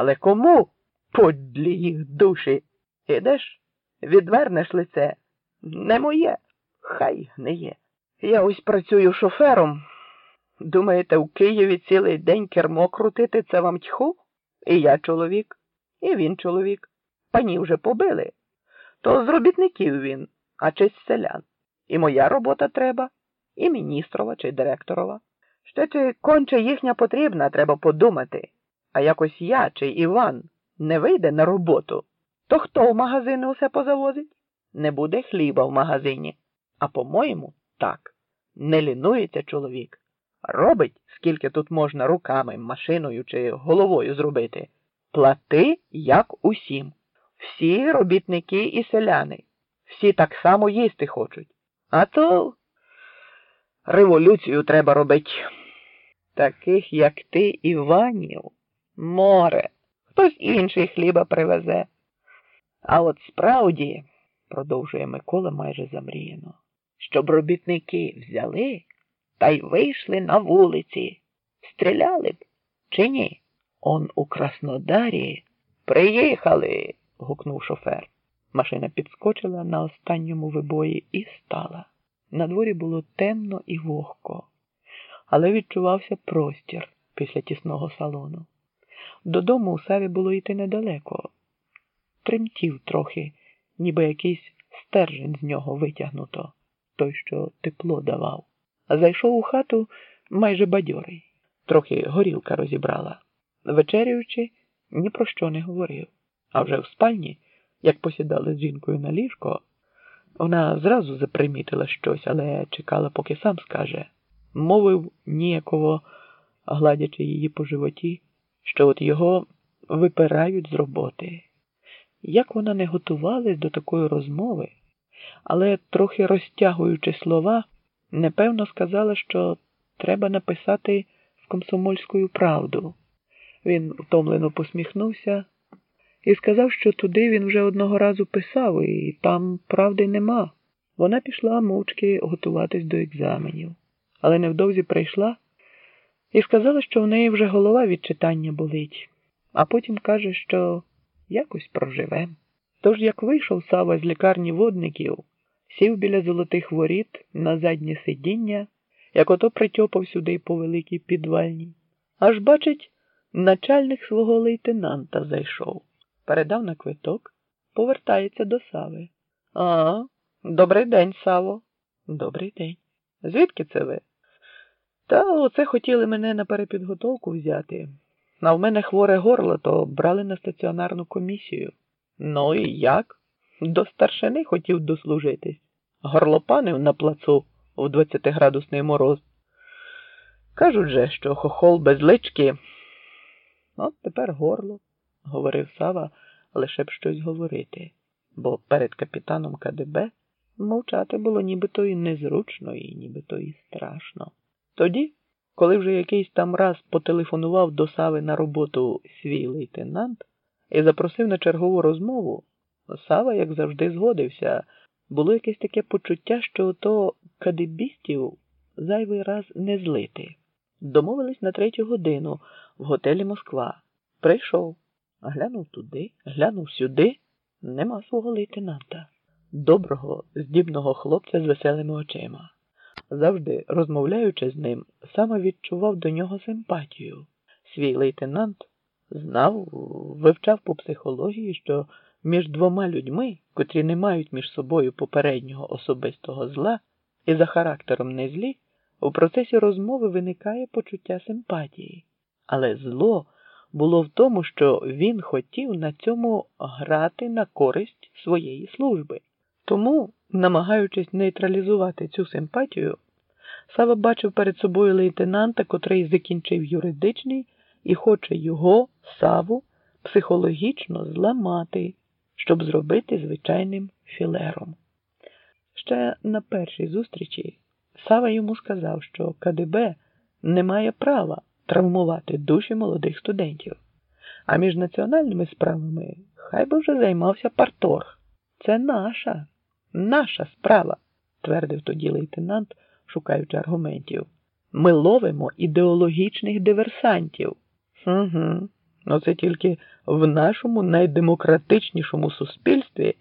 Але кому? Подлі їх душі. Ідеш, відвернеш лице. Не моє, хай не є. Я ось працюю шофером. Думаєте, в Києві цілий день кермо крутити це вам тьху? І я чоловік, і він чоловік. Пані вже побили. То з робітників він, а чи з селян. І моя робота треба, і міністрова чи директорова. Ще чи конче їхня потрібна, треба подумати. А якось я чи Іван не вийде на роботу, то хто в магазини усе позавозить? Не буде хліба в магазині. А по-моєму, так. Не лінується чоловік. Робить, скільки тут можна руками, машиною чи головою зробити. Плати, як усім. Всі робітники і селяни. Всі так само їсти хочуть. А то революцію треба робити. Таких, як ти, Іванів, море. Хтось інший хліба привезе. А от справді, продовжує Микола майже замріяно, щоб робітники взяли та й вийшли на вулиці, стріляли б чи ні? Он у Краснодарі приїхали. гукнув шофер. Машина підскочила на останньому вибої і стала. На дворі було темно і вогко, але відчувався простір після тісного салону. Додому у Саві було йти недалеко. Тремтів трохи, ніби якийсь стержень з нього витягнуто, той, що тепло давав. А зайшов у хату майже бадьорий. Трохи горілка розібрала. Вечерюючи, ні про що не говорив. А вже в спальні, як посідали з жінкою на ліжко, вона зразу запримітила щось, але чекала, поки сам скаже. Мовив ніяково, гладячи її по животі, що от його випирають з роботи. Як вона не готувалась до такої розмови, але, трохи розтягуючи слова, непевно сказала, що треба написати в комсомольську правду. Він втомлено посміхнувся і сказав, що туди він вже одного разу писав, і там правди нема. Вона пішла мовчки готуватись до екзаменів, але невдовзі прийшла і сказала, що в неї вже голова від читання болить, а потім каже, що якось проживем. Тож, як вийшов Сава з лікарні водників, сів біля золотих воріт на заднє сидіння, як ото притьопав сюди по великій підвальні, аж бачить, начальник свого лейтенанта зайшов передав на квиток, повертається до Сави. А, добрий день, Саво. Добрий день. Звідки це ви? Та оце хотіли мене на перепідготовку взяти. А в мене хворе горло, то брали на стаціонарну комісію. Ну і як? До старшини хотів дослужитись. Горлопанив на плацу в 20-градусний мороз. Кажуть же, що хохол без лички. От тепер горло говорив Сава, лише б щось говорити, бо перед капітаном КДБ мовчати було нібито і незручно, і нібито і страшно. Тоді, коли вже якийсь там раз потелефонував до Сави на роботу свій лейтенант і запросив на чергову розмову, Сава, як завжди, згодився. Було якесь таке почуття, що ото кадебістів зайвий раз не злити. Домовились на третю годину в готелі Москва. Прийшов. Глянув туди, глянув сюди, нема свого лейтенанта, доброго, здібного хлопця з веселими очима. Завжди, розмовляючи з ним, саме відчував до нього симпатію. Свій лейтенант знав, вивчав по психології, що між двома людьми, котрі не мають між собою попереднього особистого зла і за характером не злі, у процесі розмови виникає почуття симпатії, але зло було в тому, що він хотів на цьому грати на користь своєї служби. Тому, намагаючись нейтралізувати цю симпатію, Сава бачив перед собою лейтенанта, котрий закінчив юридичний і хоче його, Саву, психологічно зламати, щоб зробити звичайним філером. Ще на першій зустрічі Сава йому сказав, що КДБ не має права травмувати душі молодих студентів. А між національними справами хай би вже займався парторг. Це наша, наша справа, твердив тоді лейтенант, шукаючи аргументів. Ми ловимо ідеологічних диверсантів. Угу, Ну це тільки в нашому найдемократичнішому суспільстві